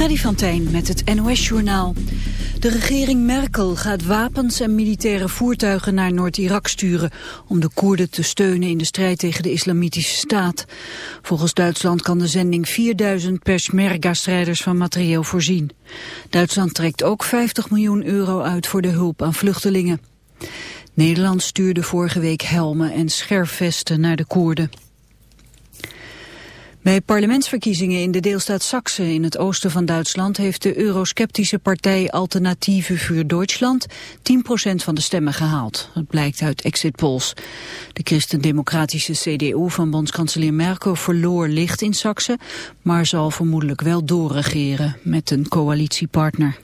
Freddy van met het NOS-journaal. De regering Merkel gaat wapens en militaire voertuigen naar Noord-Irak sturen... om de Koerden te steunen in de strijd tegen de islamitische staat. Volgens Duitsland kan de zending 4000 Peshmerga-strijders van materieel voorzien. Duitsland trekt ook 50 miljoen euro uit voor de hulp aan vluchtelingen. Nederland stuurde vorige week helmen en scherfvesten naar de Koerden. Bij parlementsverkiezingen in de deelstaat Saxe in het oosten van Duitsland heeft de eurosceptische partij Alternatieve voor Duitsland 10% van de stemmen gehaald. Dat blijkt uit exit polls. De christendemocratische CDU van bondskanselier Merkel verloor licht in Saxe, maar zal vermoedelijk wel doorregeren met een coalitiepartner.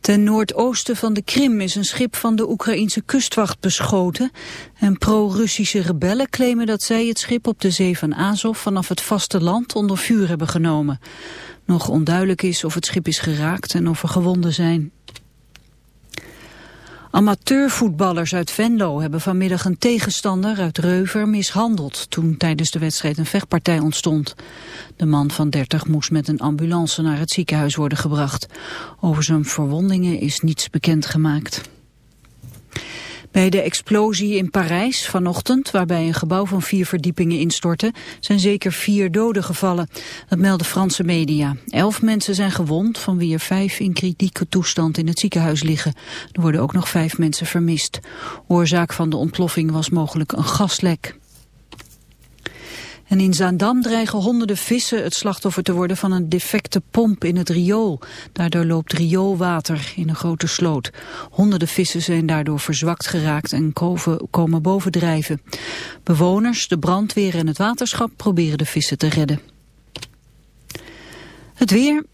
Ten noordoosten van de Krim is een schip van de Oekraïense kustwacht beschoten. En pro-Russische rebellen claimen dat zij het schip op de zee van Azov vanaf het vasteland onder vuur hebben genomen. Nog onduidelijk is of het schip is geraakt en of er gewonden zijn. Amateurvoetballers uit Venlo hebben vanmiddag een tegenstander uit Reuver mishandeld toen tijdens de wedstrijd een vechtpartij ontstond. De man van 30 moest met een ambulance naar het ziekenhuis worden gebracht. Over zijn verwondingen is niets bekend gemaakt. Bij de explosie in Parijs vanochtend, waarbij een gebouw van vier verdiepingen instortte, zijn zeker vier doden gevallen. Dat melden Franse media. Elf mensen zijn gewond, van wie er vijf in kritieke toestand in het ziekenhuis liggen. Er worden ook nog vijf mensen vermist. Oorzaak van de ontploffing was mogelijk een gaslek. En in Zaandam dreigen honderden vissen het slachtoffer te worden van een defecte pomp in het riool. Daardoor loopt rioolwater in een grote sloot. Honderden vissen zijn daardoor verzwakt geraakt en komen bovendrijven. Bewoners, de brandweer en het waterschap proberen de vissen te redden. Het weer,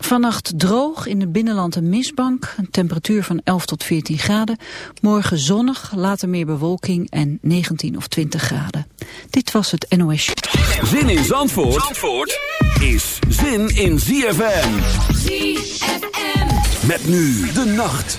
Vannacht droog, in het binnenland een mistbank, een temperatuur van 11 tot 14 graden. Morgen zonnig, later meer bewolking en 19 of 20 graden. Dit was het NOS. Zin in Zandvoort, Zandvoort is zin in ZFM. ZFM. Met nu de nacht.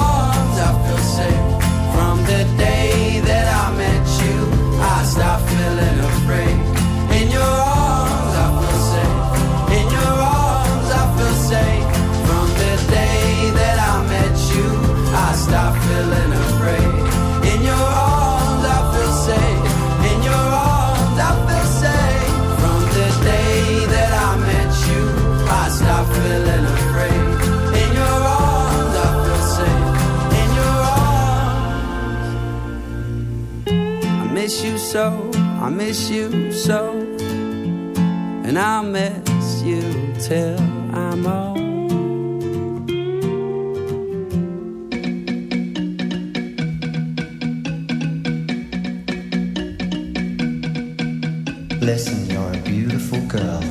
so. I miss you so. And I'll miss you till I'm old. Listen, you're a beautiful girl.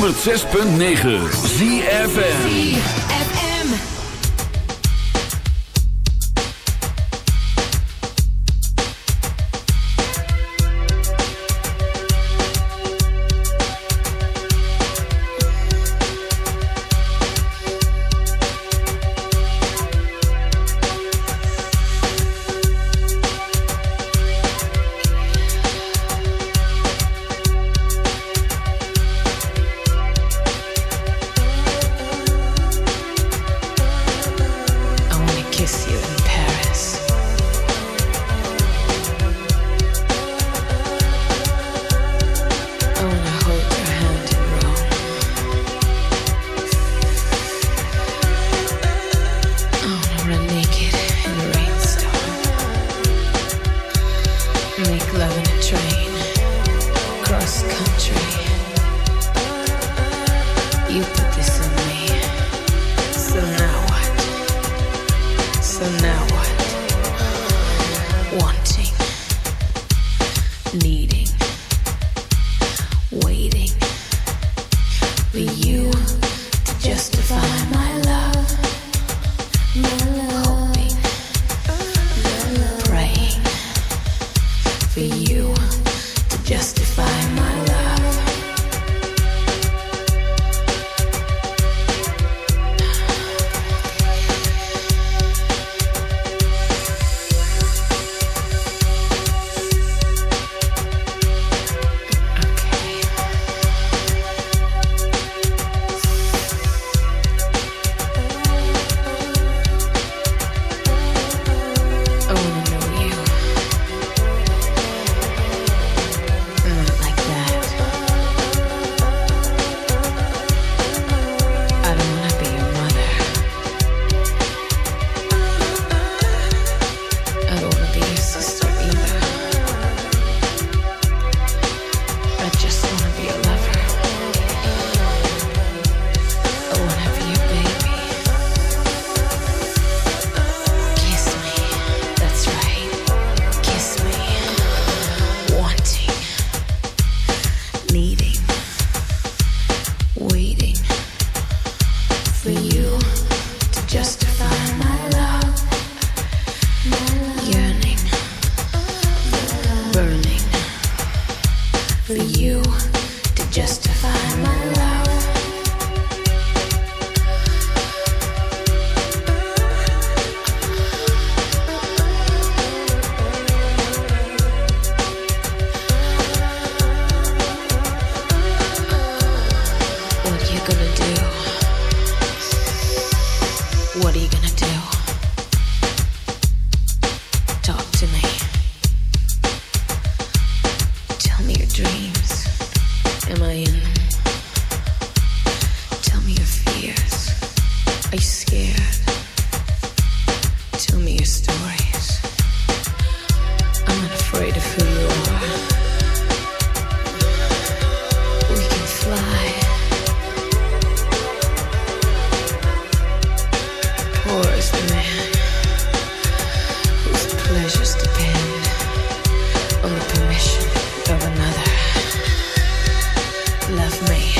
106.9 ZFN Love me.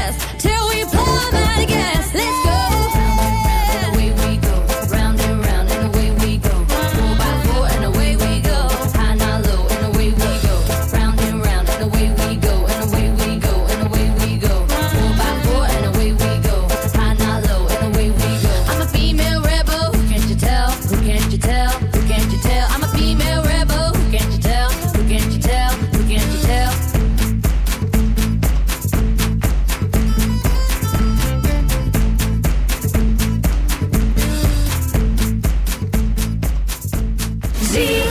See?